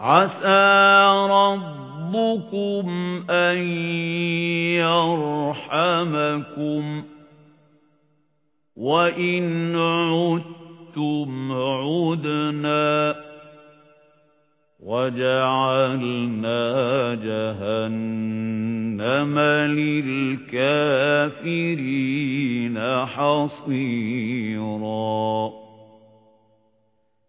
عَسَى رَبُّكُمْ أَن يَرْحَمَكُمْ وَإِنْ عُدتُّمْ عُدْنَا وَجَعَلْنَا جَهَنَّمَ لِلْكَافِرِينَ حَصِيرًا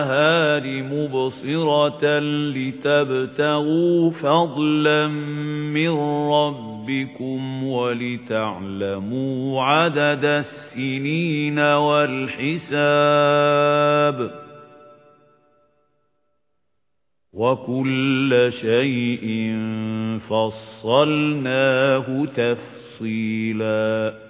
النَّهَارِ مُبْصِرَةً لِتَبْتَغُوا فَضْلًا مِنْ رَبِّكُمْ وَلِتَعْلَمُوا عَدَدَ السِّنِينَ وَالْحِسَابَ وَكُلَّ شَيْءٍ فَصَّلْنَاهُ تَفْصِيلًا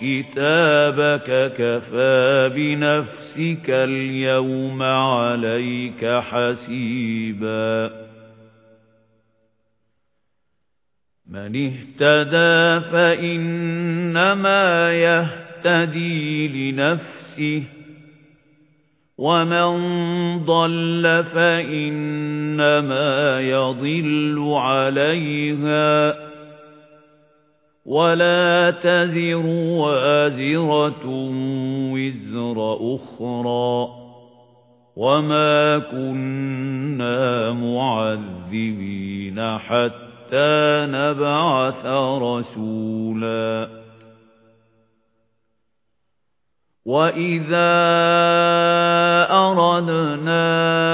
كِتَابَكَ كَفَى بِنَفْسِكَ الْيَوْمَ عَلَيْكَ حَسِيبًا. مَنِ اهْتَدَى فَإِنَّمَا يَهْتَدِي لنفسه ومن ضل فإنما يضل عليها. ولا تزر وازرة وزر أخرى وما كنا معذبين حتى نبعث رسولاً وَإِذَا أَرَدْنَا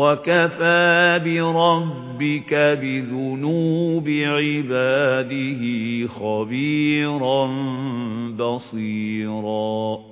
وَكَفَى بِرَبِّكَ بِذُنُوبِ عِبَادِهِ خَبِيرًا بَصِيرًا.